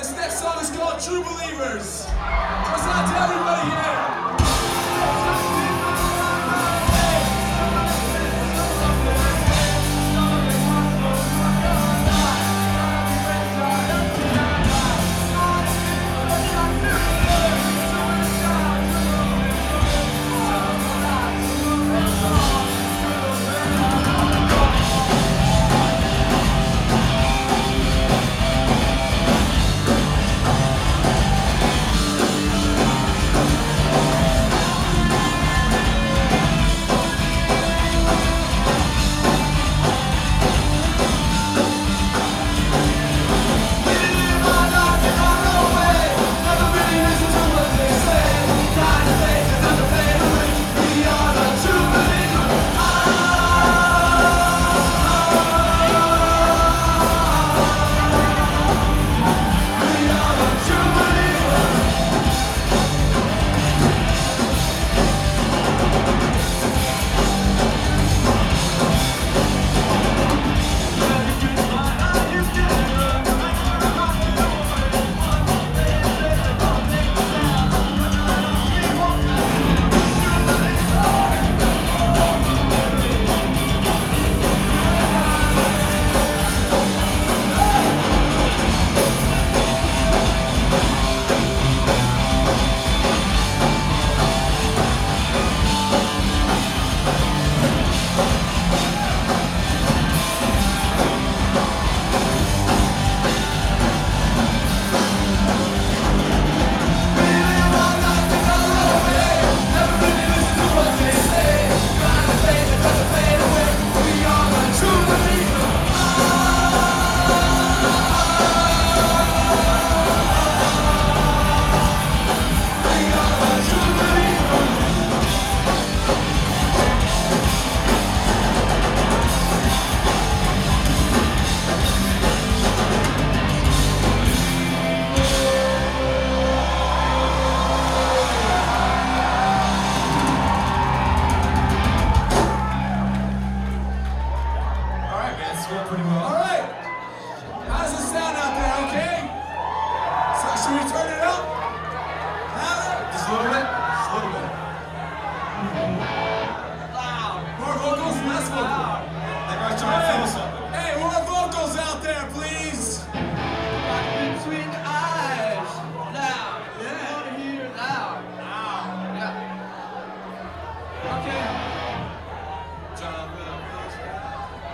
This next song is called True Believers. What's up to everybody here?